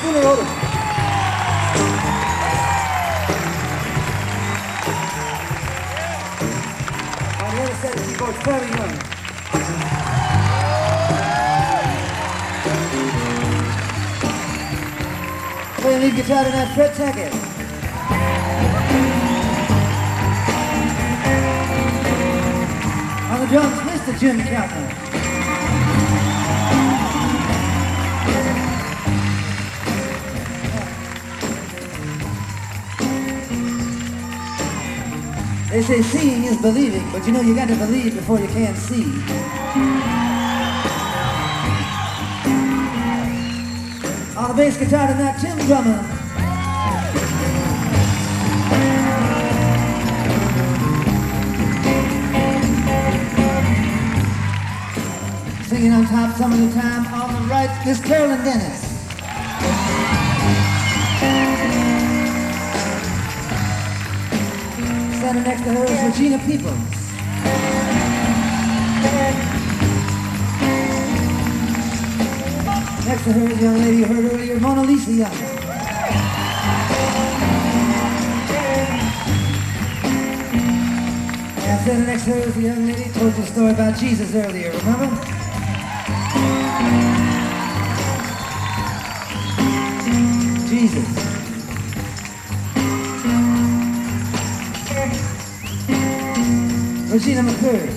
Spooner Oldham. On the other set of keyboards, Terry Young. Playing lead guitar tonight, Fred Tackett. On the drums, Mr. Jim Keltner. They say seeing is believing, but you know you got to believe before you can see. On the bass guitar tonight, Tim Drummond. Singing on top some of the time. On the right, Miss Carolyn Dennis. Standing next to her is Regina Peoples. Next to her is a young lady you heard earlier, Mona Lisa Young. And standing next to her is a young lady who told a story about Jesus earlier, remember? Jesus. McCrary.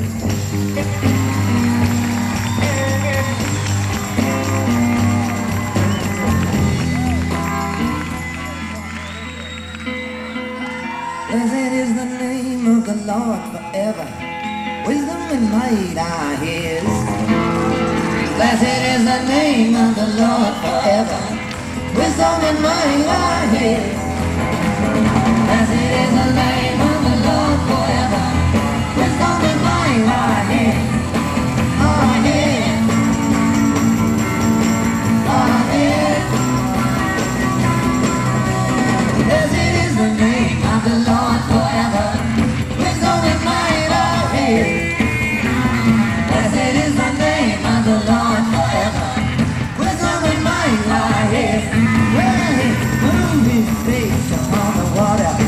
Blessed is the name of the Lord forever. Wisdom and might are his. Blessed is the name of the Lord forever. Wisdom and might are his. Blessed is the name Peace upon the water.